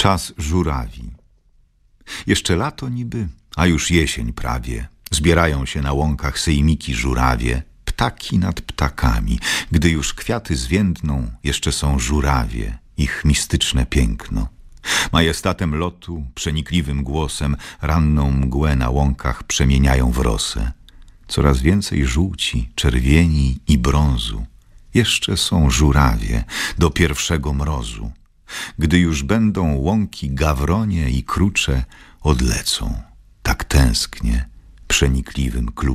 Czas żurawi. Jeszcze lato niby, a już jesień prawie. Zbierają się na łąkach sejmiki żurawie, ptaki nad ptakami. Gdy już kwiaty zwiędną, jeszcze są żurawie, ich mistyczne piękno. Majestatem lotu, przenikliwym głosem, ranną mgłę na łąkach przemieniają w rosę. Coraz więcej żółci, czerwieni i brązu. Jeszcze są żurawie do pierwszego mrozu. Gdy już będą łąki gawronie i krucze, odlecą, tak tęsknie, przenikliwym kluczem.